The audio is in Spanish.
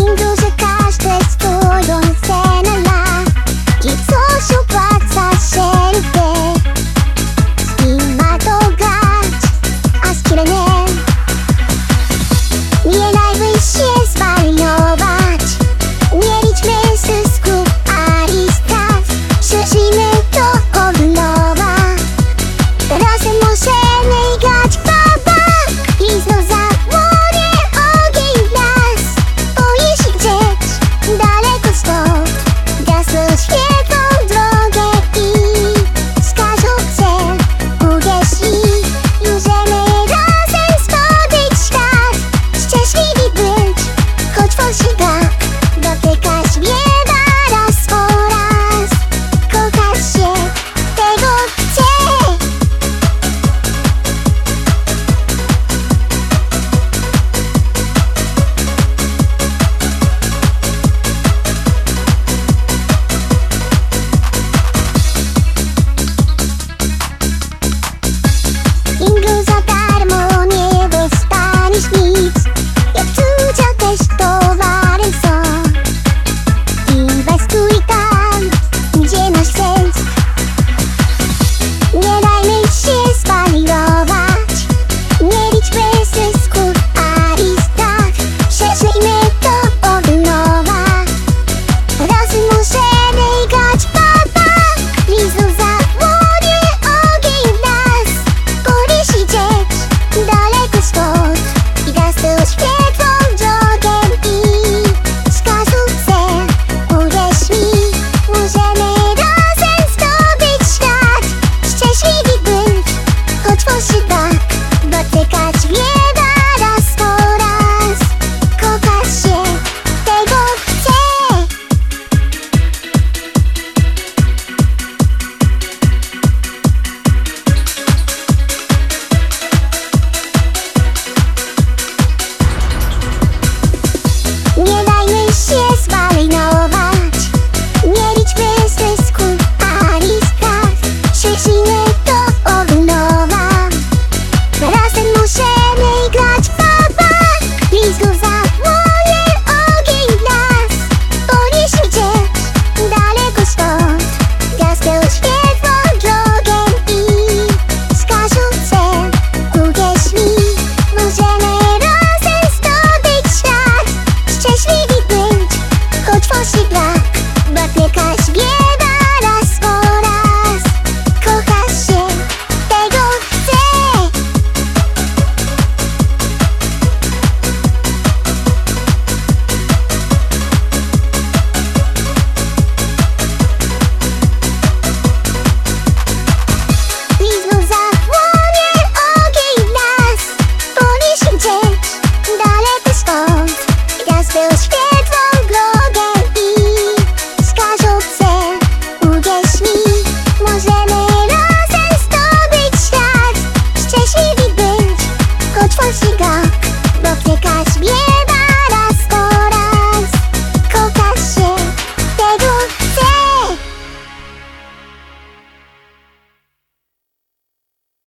Lindos